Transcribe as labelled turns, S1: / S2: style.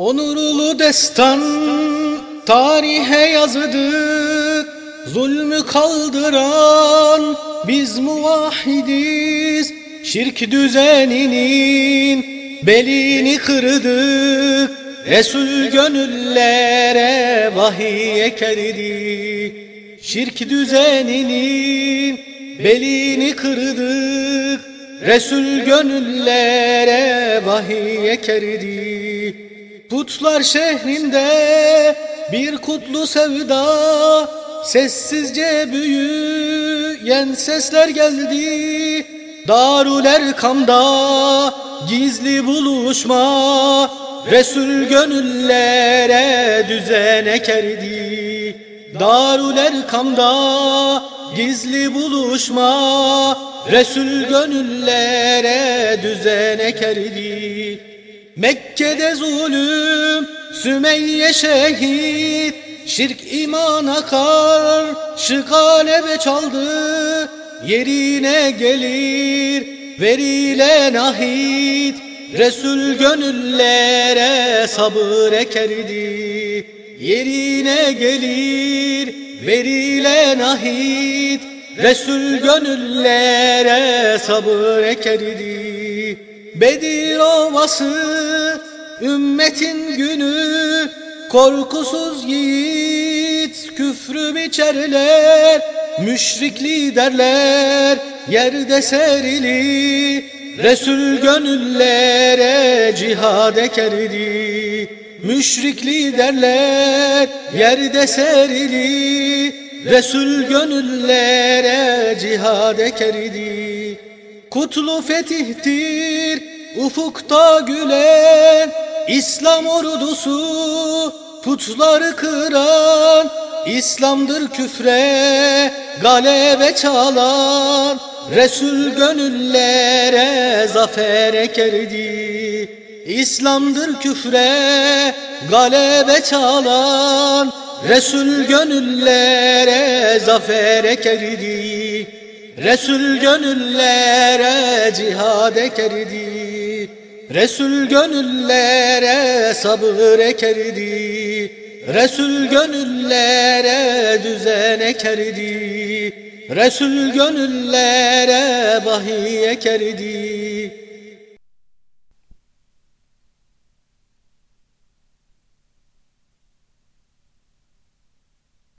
S1: Onurlu destan tarihe yazdık Zulmü kaldıran biz muvahidiz. Şirk düzeninin belini kırdık Resul gönüllere vahiy ekerdi. Şirk düzeninin belini kırdık Resul gönüllere vahiy ekerdi Putlar şehrinde bir kutlu sevda Sessizce büyüyen sesler geldi. Darul Erkam'da gizli buluşma Resul gönüllere düzen ekerdi. Darul Erkam'da gizli buluşma Resul gönüllere düzen ekerdi Mekke'de zulüm, Sümeyye şehit, şirk imana karşı kalebe çaldı. Yerine gelir verilen ahit, Resul gönüllere sabır ekerdi. Yerine gelir verilen ahit, Resul gönüllere sabır ekerdi. Bedir ovası ümmetin günü. Korkusuz yiğit küfrü biçerler Müşrik liderler yerde serili. Resul gönüllere cihad ekerdi Müşrik liderler yerde serili. Resul gönüllere cihad ekerdi Kutlu fetihtir ufukta gülen İslam ordusu putları kıran İslam'dır küfre galebe çalan Resul gönüllere zafer ekerdi. İslam'dır küfre galebe çalan Resul gönüllere zafer ekerdi Resul gönüllere cihad ekerdi. Resul gönüllere sabır ekerdi. Resul gönüllere düzen ekerdi. Resul gönüllere vahiy ekerdi